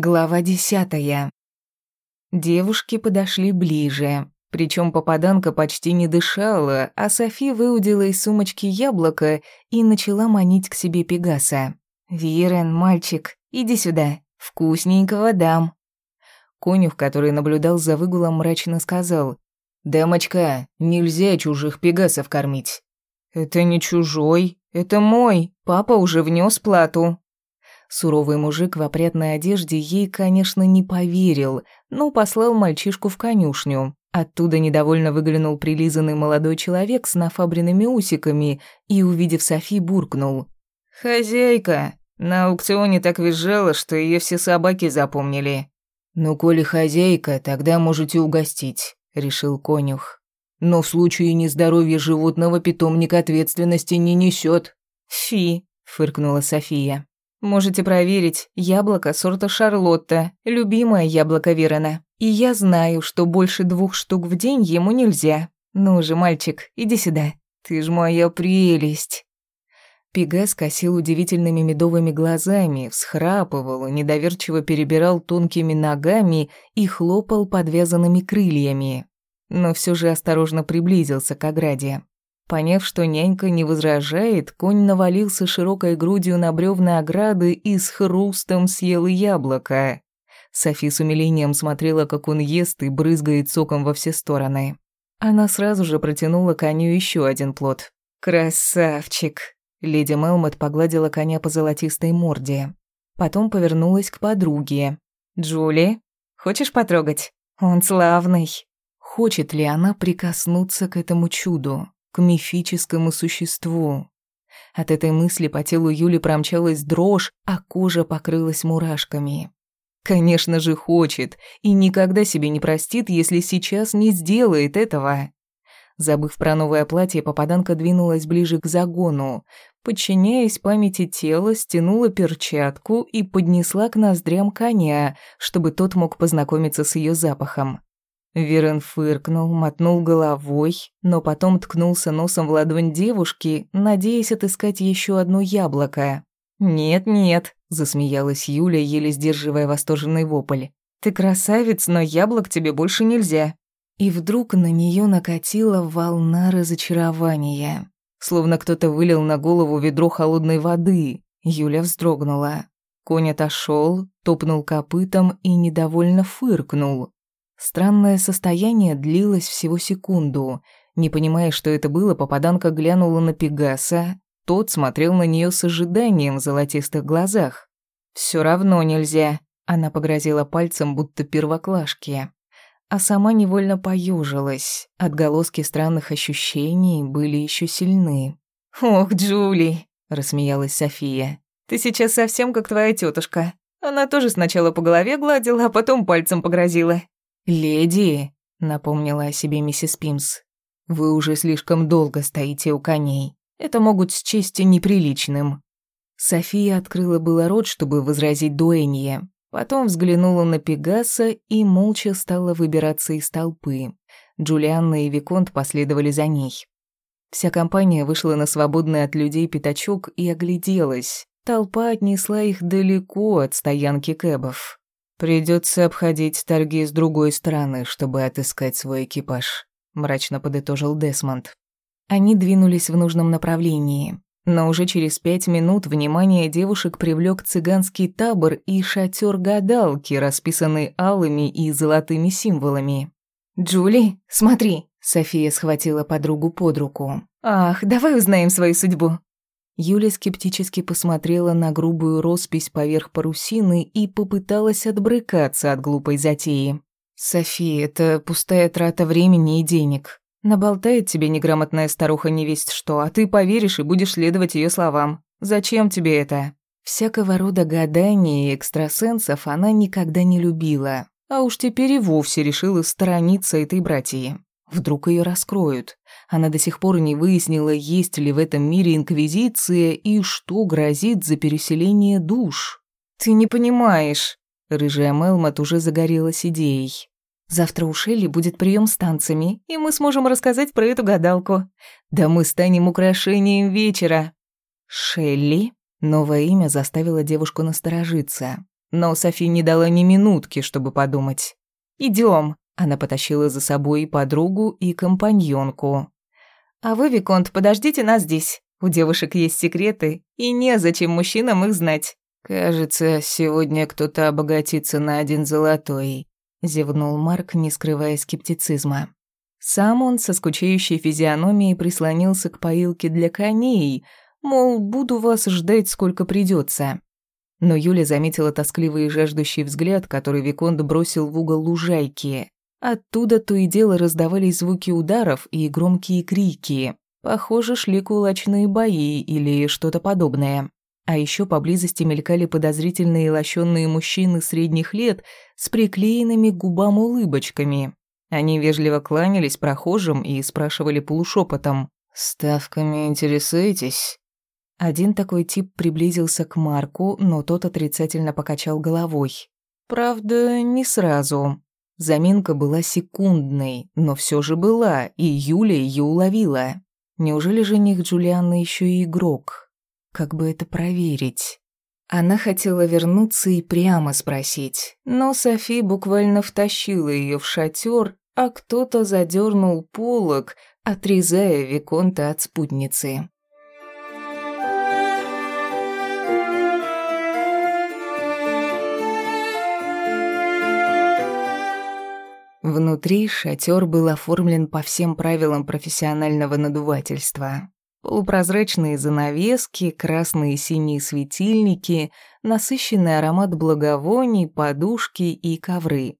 Глава десятая. Девушки подошли ближе. Причем попаданка почти не дышала, а Софи выудила из сумочки яблоко и начала манить к себе Пегаса. «Вирен, мальчик, иди сюда, вкусненького дам». Конюх, который наблюдал за выгулом, мрачно сказал. «Дамочка, нельзя чужих пегасов кормить». «Это не чужой, это мой, папа уже внес плату». Суровый мужик в опрятной одежде ей, конечно, не поверил, но послал мальчишку в конюшню. Оттуда недовольно выглянул прилизанный молодой человек с нафабренными усиками и, увидев Софи, буркнул. «Хозяйка! На аукционе так визжала, что ее все собаки запомнили». «Ну, коли хозяйка, тогда можете угостить», — решил конюх. «Но в случае нездоровья животного питомник ответственности не несет. «Фи», — фыркнула София. Можете проверить, яблоко сорта Шарлотта, любимое яблоко Верона. И я знаю, что больше двух штук в день ему нельзя. Ну же, мальчик, иди сюда. Ты ж моя прелесть. Пегас косил удивительными медовыми глазами, всхрапывал, недоверчиво перебирал тонкими ногами и хлопал подвязанными крыльями. Но все же осторожно приблизился к ограде. Поняв, что нянька не возражает, конь навалился широкой грудью на бревна ограды и с хрустом съел яблоко. Софи с умилением смотрела, как он ест и брызгает соком во все стороны. Она сразу же протянула коню еще один плод. «Красавчик!» Леди Мелмот погладила коня по золотистой морде. Потом повернулась к подруге. «Джули, хочешь потрогать? Он славный!» Хочет ли она прикоснуться к этому чуду? К мифическому существу. От этой мысли по телу Юли промчалась дрожь, а кожа покрылась мурашками. Конечно же, хочет, и никогда себе не простит, если сейчас не сделает этого. Забыв про новое платье, попаданка двинулась ближе к загону. Подчиняясь памяти тела, стянула перчатку и поднесла к ноздрям коня, чтобы тот мог познакомиться с ее запахом. Верен фыркнул, мотнул головой, но потом ткнулся носом в ладонь девушки, надеясь отыскать еще одно яблоко. «Нет-нет», — засмеялась Юля, еле сдерживая восторженный вопль. «Ты красавец, но яблок тебе больше нельзя». И вдруг на нее накатила волна разочарования. Словно кто-то вылил на голову ведро холодной воды. Юля вздрогнула. Конь отошел, топнул копытом и недовольно фыркнул. Странное состояние длилось всего секунду. Не понимая, что это было, попаданка глянула на Пегаса. Тот смотрел на нее с ожиданием в золотистых глазах. Все равно нельзя», — она погрозила пальцем, будто первоклашки. А сама невольно поюжилась. Отголоски странных ощущений были еще сильны. «Ох, Джули!» — рассмеялась София. «Ты сейчас совсем как твоя тетушка. Она тоже сначала по голове гладила, а потом пальцем погрозила. «Леди», — напомнила о себе миссис Пимс, — «вы уже слишком долго стоите у коней. Это могут счесть неприличным». София открыла было рот, чтобы возразить дуэнье, потом взглянула на Пегаса и молча стала выбираться из толпы. Джулианна и Виконт последовали за ней. Вся компания вышла на свободный от людей пятачок и огляделась. Толпа отнесла их далеко от стоянки кэбов. Придется обходить торги с другой стороны, чтобы отыскать свой экипаж, мрачно подытожил Десмонд. Они двинулись в нужном направлении, но уже через пять минут внимание девушек привлек цыганский табор и шатер гадалки, расписанный алыми и золотыми символами. «Джули, смотри!» София схватила подругу под руку. «Ах, давай узнаем свою судьбу!» Юля скептически посмотрела на грубую роспись поверх парусины и попыталась отбрыкаться от глупой затеи. «София, это пустая трата времени и денег. Наболтает тебе неграмотная старуха невесть что, а ты поверишь и будешь следовать ее словам. Зачем тебе это?» Всякого рода гадания и экстрасенсов она никогда не любила, а уж теперь и вовсе решила сторониться этой братьи. Вдруг ее раскроют. Она до сих пор не выяснила, есть ли в этом мире инквизиция и что грозит за переселение душ. «Ты не понимаешь». Рыжая Мелмот уже загорелась идеей. «Завтра у Шелли будет прием с танцами, и мы сможем рассказать про эту гадалку. Да мы станем украшением вечера». «Шелли?» Новое имя заставило девушку насторожиться. Но Софи не дала ни минутки, чтобы подумать. Идем. Она потащила за собой и подругу, и компаньонку. «А вы, Виконт, подождите нас здесь. У девушек есть секреты, и незачем мужчинам их знать». «Кажется, сегодня кто-то обогатится на один золотой», — зевнул Марк, не скрывая скептицизма. Сам он со скучающей физиономией прислонился к поилке для коней, мол, буду вас ждать сколько придется. Но Юля заметила тоскливый и жаждущий взгляд, который Виконд бросил в угол лужайки. Оттуда то и дело раздавались звуки ударов и громкие крики. Похоже, шли кулачные бои или что-то подобное. А еще поблизости мелькали подозрительные лощенные мужчины средних лет с приклеенными губам улыбочками. Они вежливо кланялись прохожим и спрашивали полушепотом. «Ставками интересуетесь?» Один такой тип приблизился к Марку, но тот отрицательно покачал головой. Правда, не сразу. Заминка была секундной, но все же была, и Юля ее уловила. Неужели жених Джулианны еще и игрок? Как бы это проверить? Она хотела вернуться и прямо спросить, но Софи буквально втащила ее в шатер, а кто-то задернул полог, отрезая Виконта от спутницы. Внутри шатер был оформлен по всем правилам профессионального надувательства. Полупрозрачные занавески, красные и синие светильники, насыщенный аромат благовоний, подушки и ковры.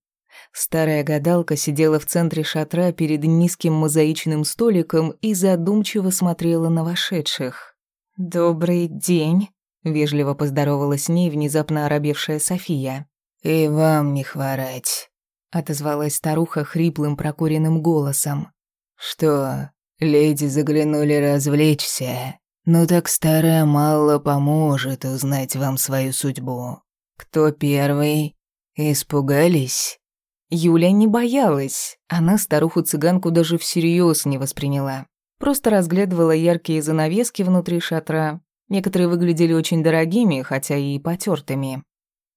Старая гадалка сидела в центре шатра перед низким мозаичным столиком и задумчиво смотрела на вошедших. «Добрый день», — вежливо поздоровалась с ней внезапно оробевшая София. «И вам не хворать», отозвалась старуха хриплым прокуренным голосом. Что, леди заглянули развлечься? Ну так старая мало поможет узнать вам свою судьбу. Кто первый? Испугались? Юля не боялась. Она старуху-цыганку даже всерьез не восприняла. Просто разглядывала яркие занавески внутри шатра. Некоторые выглядели очень дорогими, хотя и потертыми.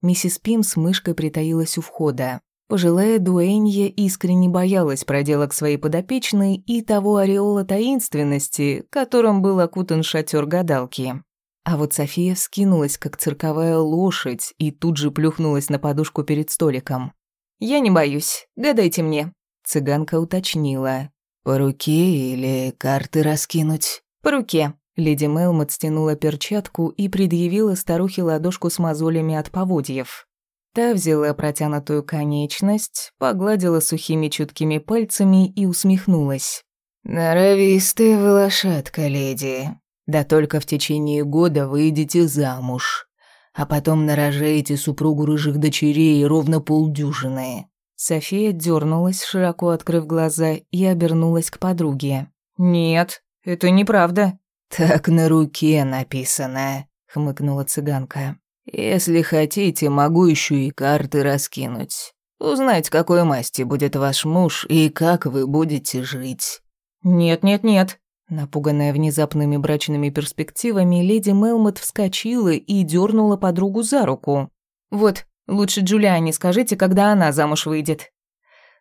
Миссис Пим с мышкой притаилась у входа. Пожилая дуэнья искренне боялась проделок своей подопечной и того ореола таинственности, которым был окутан шатер гадалки. А вот София вскинулась, как цирковая лошадь, и тут же плюхнулась на подушку перед столиком. «Я не боюсь, гадайте мне», — цыганка уточнила. «По руке или карты раскинуть?» «По руке». Леди Мелмот стянула перчатку и предъявила старухе ладошку с мозолями от поводьев. Та взяла протянутую конечность, погладила сухими чуткими пальцами и усмехнулась. «Норовистая вы лошадка, леди. Да только в течение года выйдете замуж, а потом нарожаете супругу рыжих дочерей ровно полдюжины». София дернулась, широко открыв глаза, и обернулась к подруге. «Нет, это неправда». «Так на руке написано», — хмыкнула цыганка. Если хотите, могу еще и карты раскинуть. Узнать, какой масти будет ваш муж и как вы будете жить». «Нет-нет-нет». Напуганная внезапными брачными перспективами, леди Мелмот вскочила и дернула подругу за руку. «Вот, лучше Джулиане скажите, когда она замуж выйдет».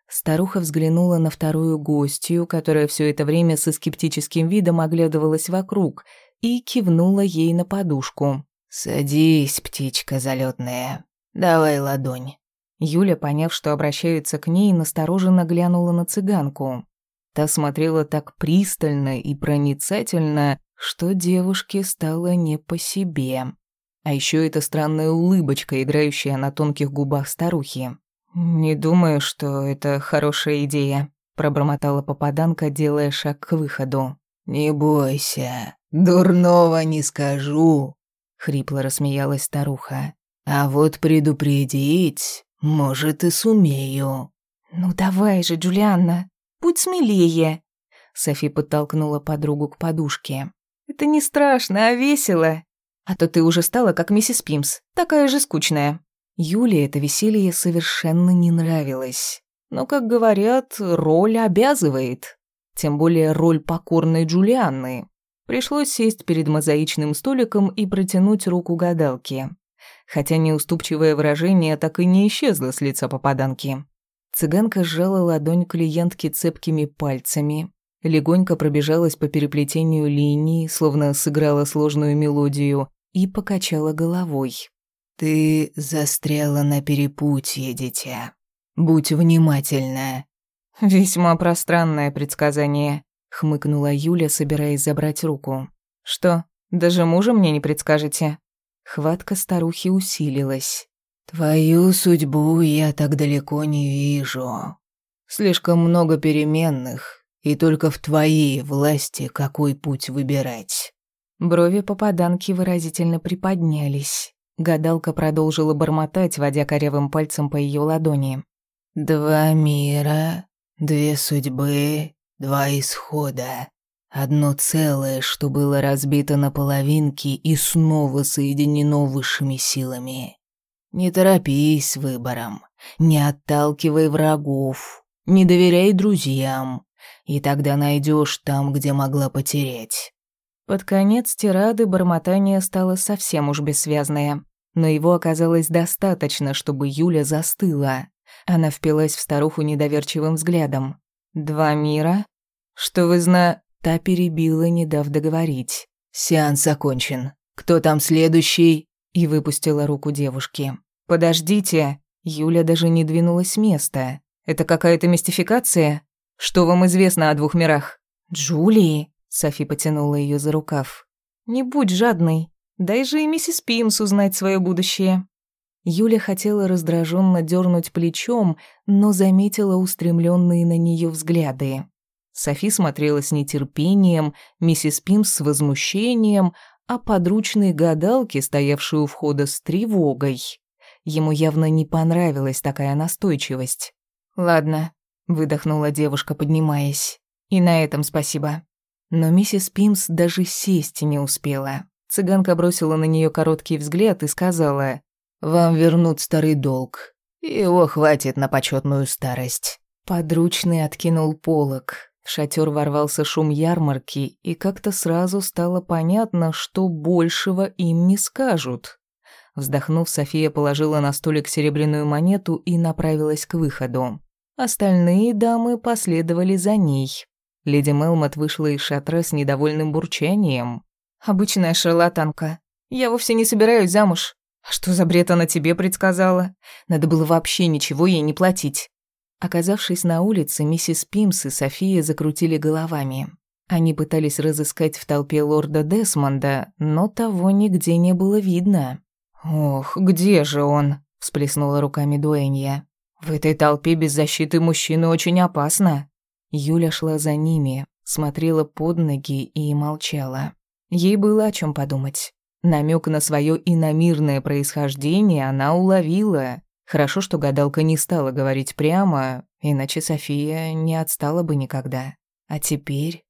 Старуха взглянула на вторую гостью, которая все это время со скептическим видом оглядывалась вокруг, и кивнула ей на подушку. «Садись, птичка залетная. Давай ладонь». Юля, поняв, что обращаются к ней, настороженно глянула на цыганку. Та смотрела так пристально и проницательно, что девушке стало не по себе. А еще эта странная улыбочка, играющая на тонких губах старухи. «Не думаю, что это хорошая идея», — пробормотала попаданка, делая шаг к выходу. «Не бойся, дурного не скажу», хрипло рассмеялась старуха. А вот предупредить, может, и сумею. Ну давай же, Джулианна, будь смелее. Софи подтолкнула подругу к подушке. Это не страшно, а весело. А то ты уже стала как миссис Пимс, такая же скучная. Юле это веселье совершенно не нравилось. Но, как говорят, роль обязывает. Тем более роль покорной Джулианны. Пришлось сесть перед мозаичным столиком и протянуть руку гадалке. хотя неуступчивое выражение так и не исчезло с лица попаданки. Цыганка сжала ладонь клиентки цепкими пальцами, легонько пробежалась по переплетению линий, словно сыграла сложную мелодию, и покачала головой. «Ты застряла на перепутье, дитя. Будь внимательна». «Весьма пространное предсказание», — хмыкнула Юля, собираясь забрать руку. «Что, даже мужа мне не предскажете?» Хватка старухи усилилась. «Твою судьбу я так далеко не вижу. Слишком много переменных, и только в твоей власти какой путь выбирать». Брови попаданки выразительно приподнялись. Гадалка продолжила бормотать, водя корявым пальцем по ее ладони. «Два мира, две судьбы, два исхода. Одно целое, что было разбито на половинки и снова соединено высшими силами. Не торопись выбором, не отталкивай врагов, не доверяй друзьям, и тогда найдешь там, где могла потерять. Под конец тирады бормотание стало совсем уж бессвязное, но его оказалось достаточно, чтобы Юля застыла. Она впилась в старуху недоверчивым взглядом. «Два мира? Что вы зна...» Та перебила, не дав договорить. «Сеанс окончен. Кто там следующий?» и выпустила руку девушки. «Подождите!» Юля даже не двинулась с места. «Это какая-то мистификация? Что вам известно о двух мирах?» «Джулии!» Софи потянула ее за рукав. «Не будь жадной. Дай же и миссис Пимс узнать свое будущее». Юля хотела раздраженно дернуть плечом, но заметила устремленные на нее взгляды. Софи смотрела с нетерпением, миссис Пимс с возмущением, а подручные гадалки, стоявшие у входа с тревогой. Ему явно не понравилась такая настойчивость. «Ладно», — выдохнула девушка, поднимаясь. «И на этом спасибо». Но миссис Пимс даже сесть не успела. Цыганка бросила на нее короткий взгляд и сказала, «Вам вернут старый долг. Его хватит на почетную старость». Подручный откинул полог. В шатер ворвался шум ярмарки, и как-то сразу стало понятно, что большего им не скажут. Вздохнув, София положила на столик серебряную монету и направилась к выходу. Остальные дамы последовали за ней. Леди Мелмот вышла из шатра с недовольным бурчанием. «Обычная шарлатанка. Я вовсе не собираюсь замуж. А что за бред она тебе предсказала? Надо было вообще ничего ей не платить. Оказавшись на улице, миссис Пимс и София закрутили головами. Они пытались разыскать в толпе лорда Десмонда, но того нигде не было видно. «Ох, где же он?» – всплеснула руками Дуэнья. «В этой толпе без защиты мужчины очень опасно». Юля шла за ними, смотрела под ноги и молчала. Ей было о чем подумать. Намек на свое иномирное происхождение она уловила. Хорошо, что гадалка не стала говорить прямо, иначе София не отстала бы никогда. А теперь...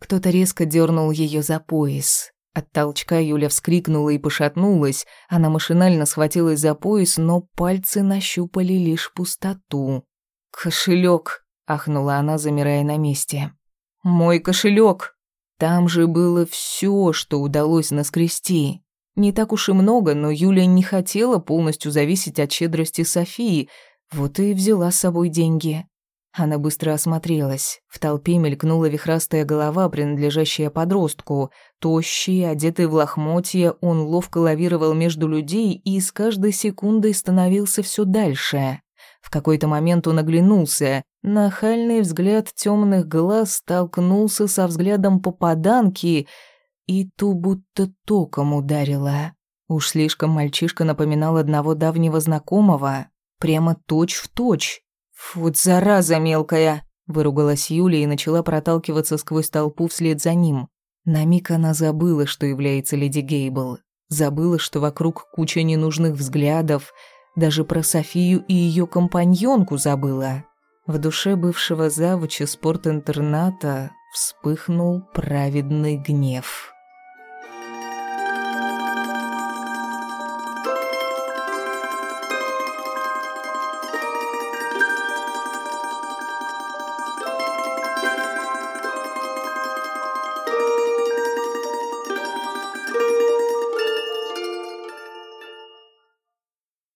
Кто-то резко дернул ее за пояс. От толчка Юля вскрикнула и пошатнулась. Она машинально схватилась за пояс, но пальцы нащупали лишь пустоту. «Кошелек!» — ахнула она, замирая на месте. «Мой кошелек! Там же было все, что удалось наскрести. Не так уж и много, но Юля не хотела полностью зависеть от щедрости Софии, вот и взяла с собой деньги. Она быстро осмотрелась. В толпе мелькнула вихрастая голова, принадлежащая подростку. Тощий, одетый в лохмотья, он ловко лавировал между людей и с каждой секундой становился все дальше. В какой-то момент он оглянулся. Нахальный взгляд темных глаз столкнулся со взглядом попаданки — и ту будто током ударила. Уж слишком мальчишка напоминал одного давнего знакомого, прямо точь-в-точь. «Фу, зараза мелкая!» – выругалась Юля и начала проталкиваться сквозь толпу вслед за ним. На миг она забыла, что является леди Гейбл. Забыла, что вокруг куча ненужных взглядов, даже про Софию и ее компаньонку забыла. В душе бывшего завуча спортинтерната вспыхнул праведный гнев.